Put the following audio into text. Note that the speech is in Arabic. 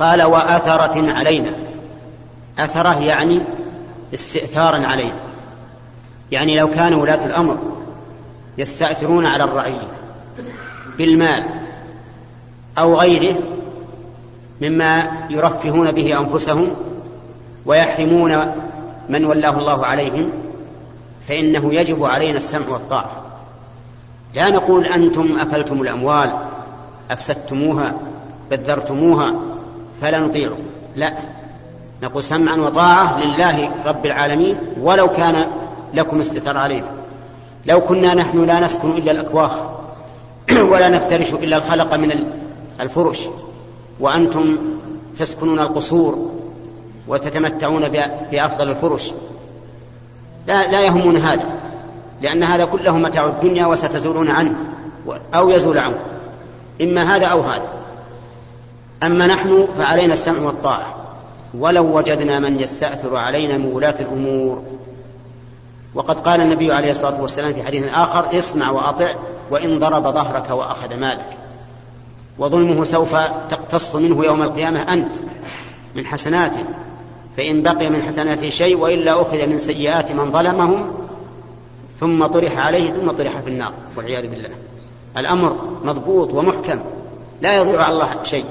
قال وأثرة علينا. أثرة يعني استئثارا علينا. يعني لو كان ولاة الأمر يستأثرون على الرعية بالمال أو غيره مما يرفهون به أنفسهم ويحرمون من ولاه الله عليهم فإنه يجب علينا السمع والطاعة. لا نقول أنتم أكلتم الأموال أفسدتموها بذرتموها فلا نطيعكم لا. نقول سمعا وطاعة لله رب العالمين ولو كان لكم استثار علينا لو كنا نحن لا نسكن إلا الأكواخ ولا نفترش إلا الخلق من الفرش. وأنتم تسكنون القصور وتتمتعون بأفضل الفرش. لا, لا يهمون هذا لأن هذا كله متاع الدنيا وستزولون عنه أو يزول عنه إما هذا أو هذا. أما نحن فعلينا السمع والطاعة. ولو وجدنا من يستأثر علينا من ولاة الأمور. وقد قال النبي عليه الصلاة والسلام في حديث آخر اسمع وأطع وإن ضرب ظهرك وأخذ مالك. وظلمه سوف تقتص منه يوم القيامة أنت من حسناته فإن بقي من حسناته شيء وإلا أخذ من سيئات من ظلمهم ثم طرح عليه ثم طرح في النار. والعياذ بالله. الأمر مضبوط ومحكم. لا يضيع على الله شيء.